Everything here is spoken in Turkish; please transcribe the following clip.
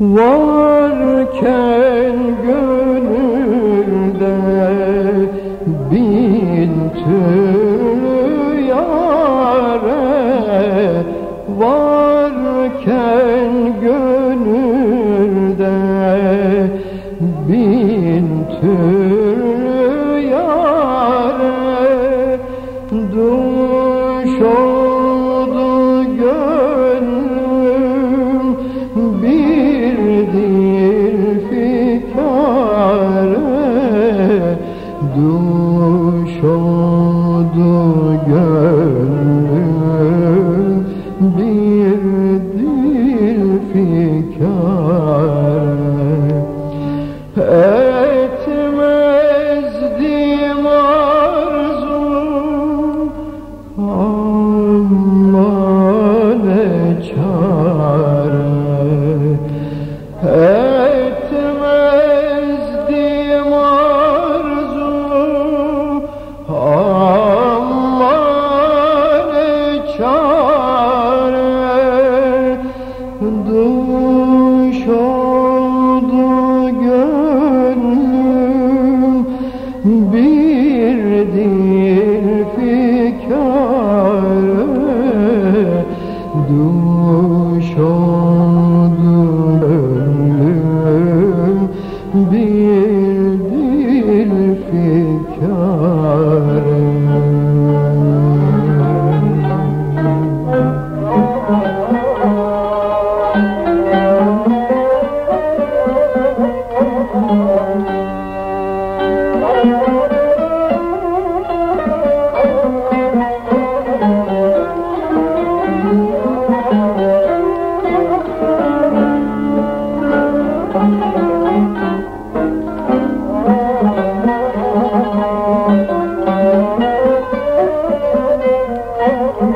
Varken gönülde bin türlü yare Varken gönülde bin türlü yare Duş oldu Duş oldu gönlüm bir dil fikare Etmezdim arzu Düş oldu gönlüm bir dil fikare Düş oldu gönlüm bir Oh, oh, oh.